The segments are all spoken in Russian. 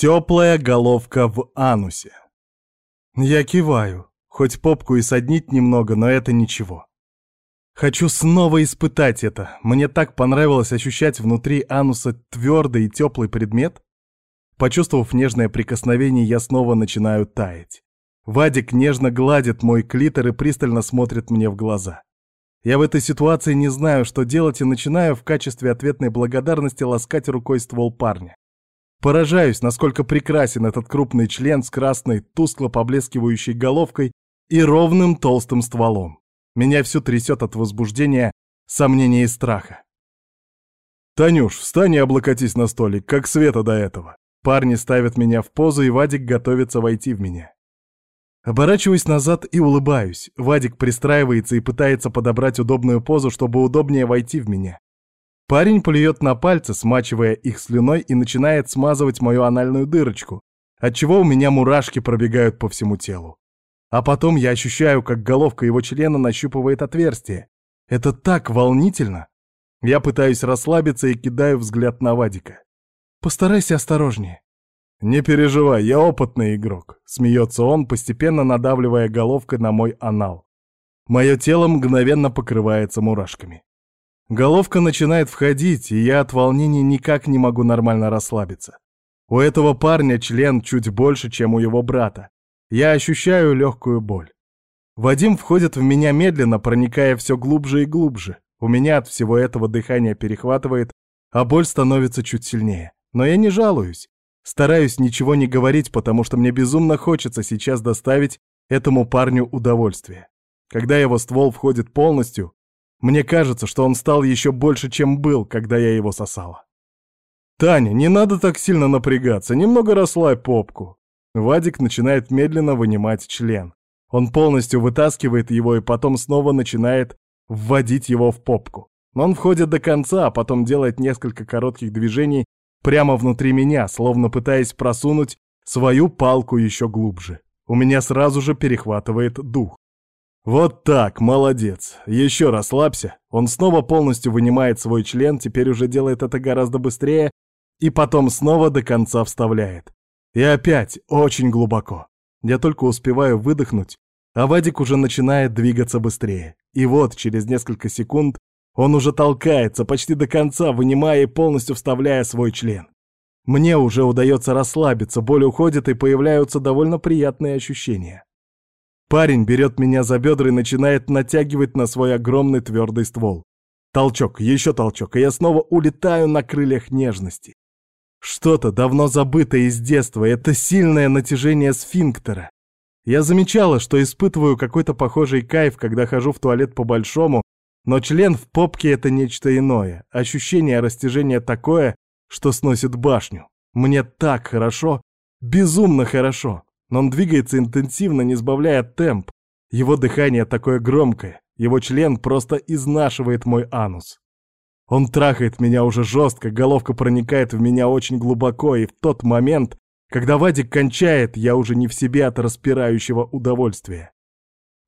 Теплая головка в анусе. Я киваю, хоть попку и соднить немного, но это ничего. Хочу снова испытать это. Мне так понравилось ощущать внутри ануса твердый и теплый предмет. Почувствовав нежное прикосновение, я снова начинаю таять. Вадик нежно гладит мой клитор и пристально смотрит мне в глаза. Я в этой ситуации не знаю, что делать, и начинаю в качестве ответной благодарности ласкать рукой ствол парня. Поражаюсь, насколько прекрасен этот крупный член с красной, тускло поблескивающей головкой и ровным толстым стволом. Меня всю трясет от возбуждения, сомнения и страха. «Танюш, встань и облокотись на столик, как Света до этого». Парни ставят меня в позу, и Вадик готовится войти в меня. Оборачиваюсь назад и улыбаюсь. Вадик пристраивается и пытается подобрать удобную позу, чтобы удобнее войти в меня. Парень плюет на пальцы, смачивая их слюной, и начинает смазывать мою анальную дырочку, отчего у меня мурашки пробегают по всему телу. А потом я ощущаю, как головка его члена нащупывает отверстие. Это так волнительно. Я пытаюсь расслабиться и кидаю взгляд на Вадика. «Постарайся осторожнее». «Не переживай, я опытный игрок», — смеется он, постепенно надавливая головкой на мой анал. Мое тело мгновенно покрывается мурашками. Головка начинает входить, и я от волнения никак не могу нормально расслабиться. У этого парня член чуть больше, чем у его брата. Я ощущаю легкую боль. Вадим входит в меня медленно, проникая все глубже и глубже. У меня от всего этого дыхание перехватывает, а боль становится чуть сильнее. Но я не жалуюсь. Стараюсь ничего не говорить, потому что мне безумно хочется сейчас доставить этому парню удовольствие. Когда его ствол входит полностью, мне кажется, что он стал еще больше, чем был, когда я его сосала. «Таня, не надо так сильно напрягаться, немного расслабь попку». Вадик начинает медленно вынимать член. Он полностью вытаскивает его и потом снова начинает вводить его в попку. Он входит до конца, а потом делает несколько коротких движений прямо внутри меня, словно пытаясь просунуть свою палку еще глубже. У меня сразу же перехватывает дух. Вот так, молодец. Еще расслабься. Он снова полностью вынимает свой член, теперь уже делает это гораздо быстрее, и потом снова до конца вставляет. И опять очень глубоко. Я только успеваю выдохнуть, а Вадик уже начинает двигаться быстрее. И вот через несколько секунд он уже толкается почти до конца, вынимая и полностью вставляя свой член. Мне уже удается расслабиться, боль уходит и появляются довольно приятные ощущения. Парень берет меня за бедра и начинает натягивать на свой огромный твердый ствол. Толчок, еще толчок, и я снова улетаю на крыльях нежности. Что-то давно забытое из детства, это сильное натяжение сфинктера. Я замечала, что испытываю какой-то похожий кайф, когда хожу в туалет по-большому, но член в попке — это нечто иное. Ощущение растяжения такое, что сносит башню. Мне так хорошо, безумно хорошо. Но он двигается интенсивно, не сбавляя темп. Его дыхание такое громкое, его член просто изнашивает мой анус. Он трахает меня уже жестко, головка проникает в меня очень глубоко, и в тот момент, когда Вадик кончает, я уже не в себе от распирающего удовольствия.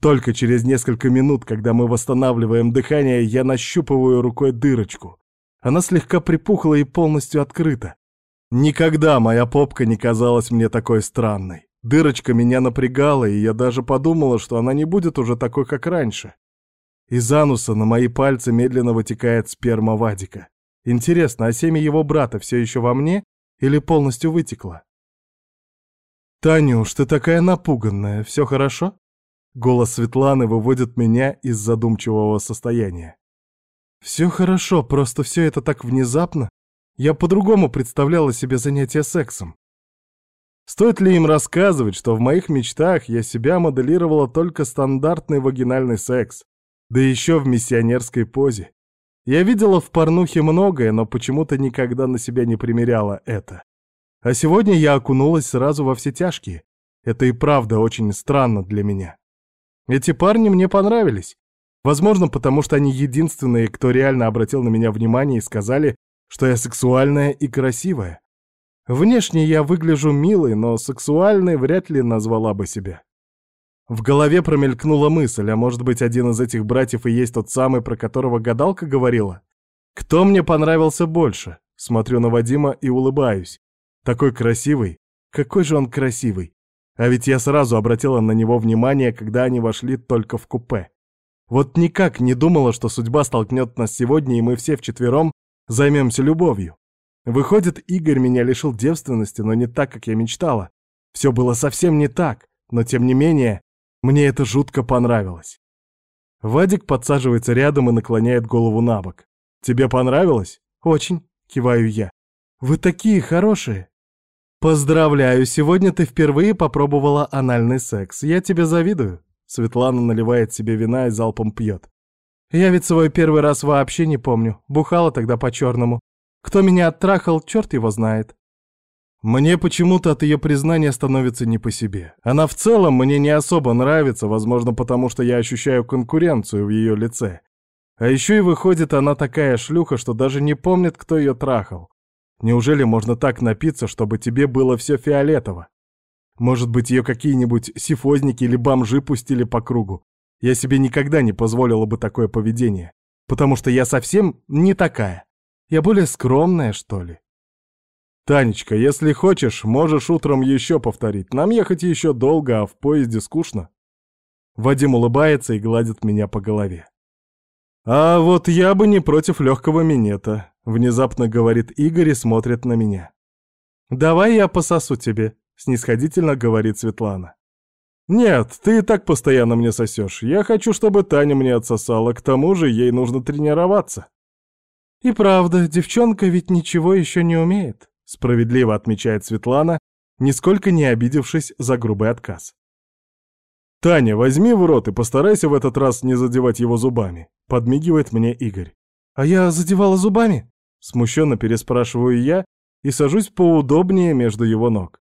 Только через несколько минут, когда мы восстанавливаем дыхание, я нащупываю рукой дырочку. Она слегка припухла и полностью открыта. Никогда моя попка не казалась мне такой странной. Дырочка меня напрягала, и я даже подумала, что она не будет уже такой, как раньше. Из ануса на мои пальцы медленно вытекает сперма Вадика. Интересно, а семя его брата все еще во мне или полностью вытекло? «Танюш, ты такая напуганная, все хорошо?» Голос Светланы выводит меня из задумчивого состояния. «Все хорошо, просто все это так внезапно. Я по-другому представляла себе занятия сексом. Стоит ли им рассказывать, что в моих мечтах я себя моделировала только стандартный вагинальный секс, да еще в миссионерской позе? Я видела в порнухе многое, но почему-то никогда на себя не примеряла это. А сегодня я окунулась сразу во все тяжкие. Это и правда очень странно для меня. Эти парни мне понравились. Возможно, потому что они единственные, кто реально обратил на меня внимание и сказали, что я сексуальная и красивая. Внешне я выгляжу милой, но сексуальной вряд ли назвала бы себя. В голове промелькнула мысль, а может быть, один из этих братьев и есть тот самый, про которого гадалка говорила? Кто мне понравился больше? Смотрю на Вадима и улыбаюсь. Такой красивый. Какой же он красивый. А ведь я сразу обратила на него внимание, когда они вошли только в купе. Вот никак не думала, что судьба столкнет нас сегодня, и мы все вчетвером займемся любовью. Выходит, Игорь меня лишил девственности, но не так, как я мечтала. Все было совсем не так, но тем не менее, мне это жутко понравилось. Вадик подсаживается рядом и наклоняет голову на бок. «Тебе понравилось?» «Очень», — киваю я. «Вы такие хорошие!» «Поздравляю, сегодня ты впервые попробовала анальный секс. Я тебе завидую». Светлана наливает себе вина и залпом пьет. «Я ведь свой первый раз вообще не помню. Бухала тогда по-черному. Кто меня оттрахал, черт его знает». Мне почему-то от ее признания становится не по себе. Она в целом мне не особо нравится, возможно, потому что я ощущаю конкуренцию в ее лице. А еще и выходит, она такая шлюха, что даже не помнит, кто ее трахал. Неужели можно так напиться, чтобы тебе было все фиолетово? Может быть, ее какие-нибудь сифозники или бомжи пустили по кругу? Я себе никогда не позволила бы такое поведение, потому что я совсем не такая. Я более скромная, что ли. Танечка, если хочешь, можешь утром еще повторить. Нам ехать еще долго, а в поезде скучно. Вадим улыбается и гладит меня по голове. А вот я бы не против легкого минета. Внезапно говорит Игорь и смотрит на меня. «Давай я пососу тебе», — снисходительно говорит Светлана. «Нет, ты и так постоянно мне сосешь. Я хочу, чтобы Таня мне отсосала, к тому же ей нужно тренироваться». «И правда, девчонка ведь ничего еще не умеет», — справедливо отмечает Светлана, нисколько не обидевшись за грубый отказ. «Таня, возьми в рот и постарайся в этот раз не задевать его зубами», — подмигивает мне Игорь. «А я задевала зубами?» Смущенно переспрашиваю я и сажусь поудобнее между его ног.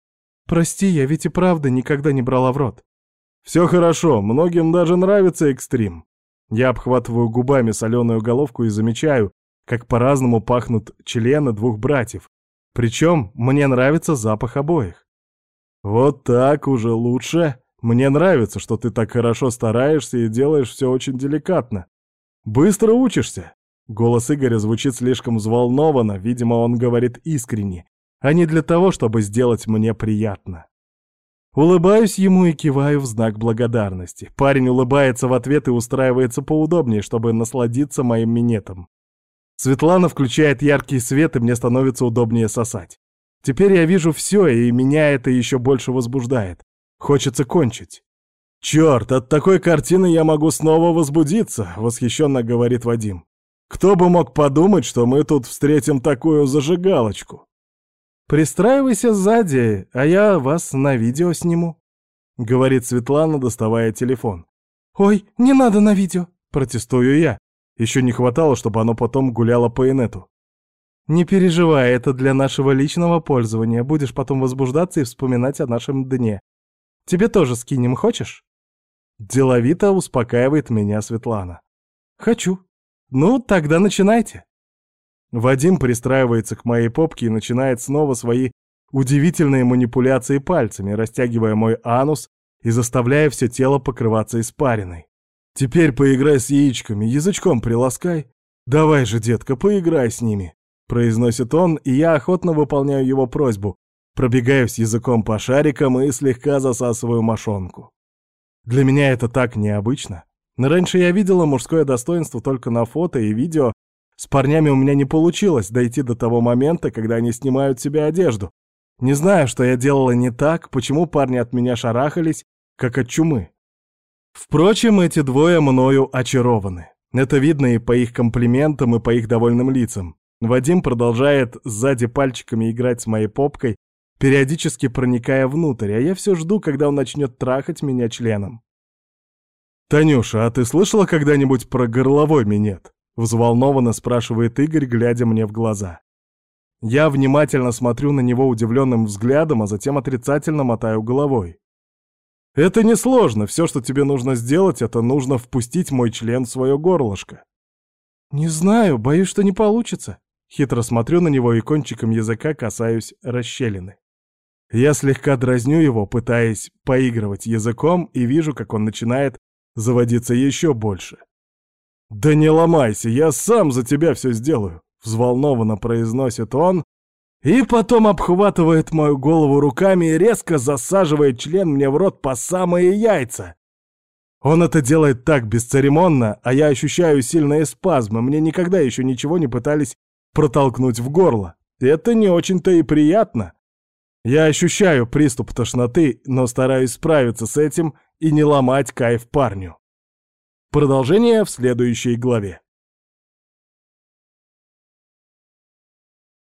«Прости, я ведь и правда никогда не брала в рот». «Все хорошо, многим даже нравится экстрим». Я обхватываю губами соленую головку и замечаю, как по-разному пахнут члены двух братьев. Причем мне нравится запах обоих. «Вот так уже лучше. Мне нравится, что ты так хорошо стараешься и делаешь все очень деликатно. Быстро учишься. Голос Игоря звучит слишком взволнованно, видимо, он говорит искренне, а не для того, чтобы сделать мне приятно. Улыбаюсь ему и киваю в знак благодарности. Парень улыбается в ответ и устраивается поудобнее, чтобы насладиться моим минетом. Светлана включает яркий свет, и мне становится удобнее сосать. Теперь я вижу все, и меня это еще больше возбуждает. Хочется кончить. «Черт, от такой картины я могу снова возбудиться», — восхищенно говорит Вадим. Кто бы мог подумать, что мы тут встретим такую зажигалочку? Пристраивайся сзади, а я вас на видео сниму, — говорит Светлана, доставая телефон. Ой, не надо на видео, протестую я. Еще не хватало, чтобы оно потом гуляло по инету. Не переживай, это для нашего личного пользования. Будешь потом возбуждаться и вспоминать о нашем дне. Тебе тоже скинем, хочешь? Деловито успокаивает меня Светлана. Хочу, «Ну, тогда начинайте». Вадим пристраивается к моей попке и начинает снова свои удивительные манипуляции пальцами, растягивая мой анус и заставляя все тело покрываться испариной. «Теперь поиграй с яичками, язычком приласкай. Давай же, детка, поиграй с ними», — произносит он, и я охотно выполняю его просьбу, пробегаюсь языком по шарикам и слегка засасываю мошонку. Для меня это так необычно. Но раньше я видела мужское достоинство только на фото и видео. С парнями у меня не получилось дойти до того момента, когда они снимают себе одежду. Не знаю, что я делала не так, почему парни от меня шарахались, как от чумы. Впрочем, эти двое мною очарованы. Это видно и по их комплиментам, и по их довольным лицам. Вадим продолжает сзади пальчиками играть с моей попкой, периодически проникая внутрь, а я все жду, когда он начнет трахать меня членом. «Танюша, а ты слышала когда-нибудь про горловой минет?» — взволнованно спрашивает Игорь, глядя мне в глаза. Я внимательно смотрю на него удивленным взглядом, а затем отрицательно мотаю головой. «Это несложно. Все, что тебе нужно сделать, это нужно впустить мой член в свое горлышко». «Не знаю, боюсь, что не получится». Хитро смотрю на него и кончиком языка касаюсь расщелины. Я слегка дразню его, пытаясь поигрывать языком, и вижу, как он начинает заводиться еще больше. «Да не ломайся, я сам за тебя все сделаю», — взволнованно произносит он, И потом обхватывает мою голову руками и резко засаживает член мне в рот по самые яйца. Он это делает так бесцеремонно, а я ощущаю сильные спазмы. Мне никогда еще ничего не пытались протолкнуть в горло. Это не очень-то и приятно. Я ощущаю приступ тошноты, но стараюсь справиться с этим и не ломать кайф парню. Продолжение в следующей главе.